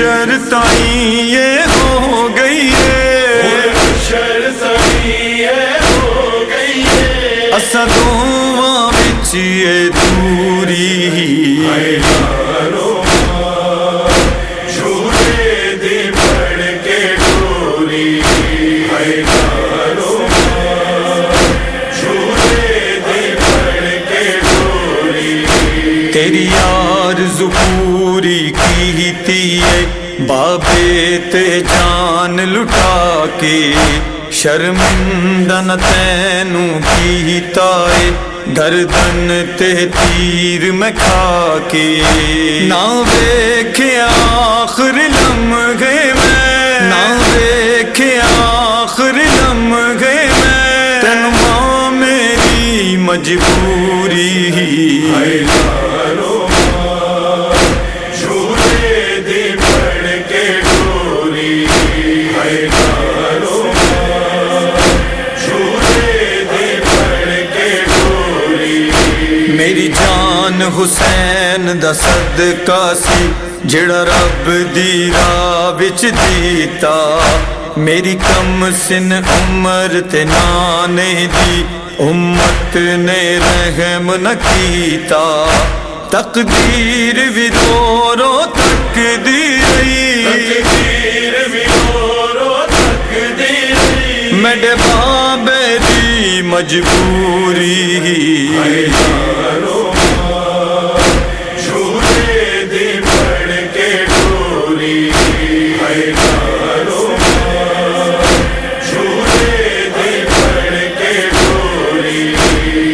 حشر تائیں یہ ہو گئی ہے۔ شرطی ہو گئی ہے اسا دونوں یہ دوری یارو جھولے پڑ کے ڈوری پڑ تیری یار پوری کیتی ہے بابے تے جان لٹا کے شرمندہ نہ تینوں کیتا ہے گردن تے تیر میں کھا کے نہ ویکھیا آخر لمحے میں نہ ویکھیا آخر لمحے میں تینوں ماں میری مجبوری یارو حسین دا صدقہ سی جڑا رب دی راہ وچ دیتا۔ میری کم سن عمر تے نانے دی امت نے رحم نہ کیتا۔ تقدیر بھی رو رو تقدیر تیر بھی رو تقدیر میرے بابے دی مجبوری۔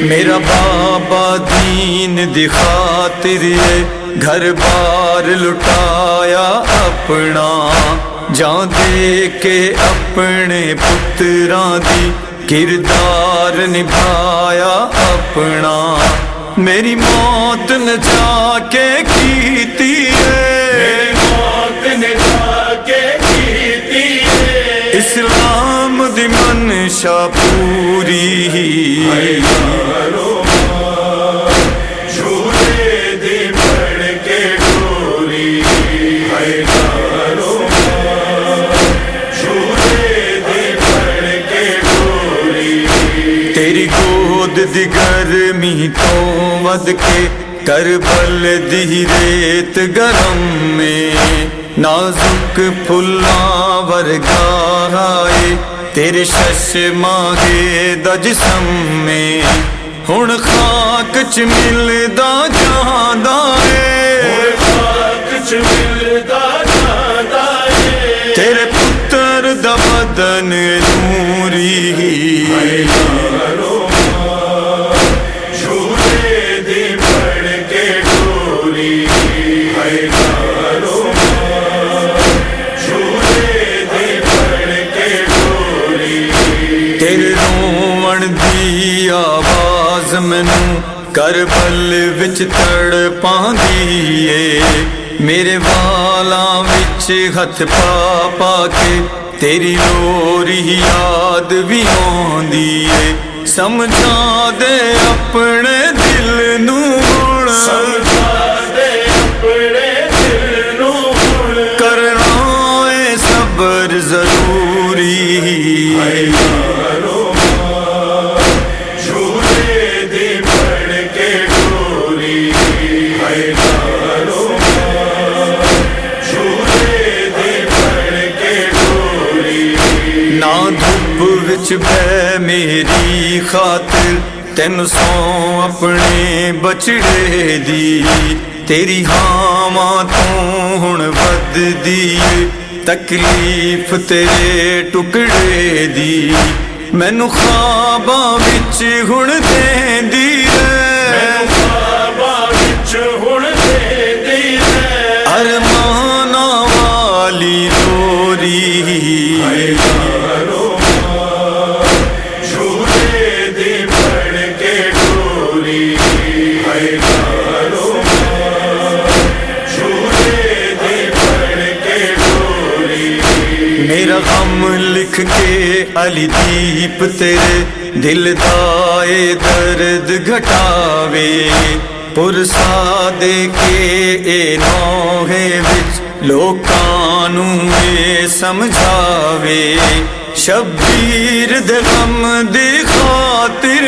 میرا بابا دین دی خاطر ہے گھر بار لٹایا اپنا۔ جان دے کے اپنے پتراں دی کردار نبھایا اپنا۔ میری موت نہ جا کے کیتی ہے۔ موت نے جا کے کیتی ہے۔ اسلام دی منشا پوری یارو دی گرمی تو ود کے کربل دی ریت گرم میں نازک پھلاں ورگا آئے تیرے شش ماگے دا جسم میں ہن خاک چ ملدا جاندا خاک چ ملدا جاندا ہے۔ تیرے پتر دا بدن نوری یارو کربل وچ تڑ پاندی میرے والا وچ ہتھ پا پا کے تیری لوری یاد بھی آدھی اے سمجھا دے اپنے دل نوں ہن وچ بے میری خاطر تین سو اپنے بچڑے دی تیری ہاں تو ہن ود دی تکلیف تیرے ٹکڑے دی مینو خواباں ہن دین دی لکھ کے علی دیپ تیرے دل دائے درد گھٹاوے۔ پرسا دے کے اے نوہے وچ لوکانوں میں سمجھاوے۔ شبیر دے غم دی خاطر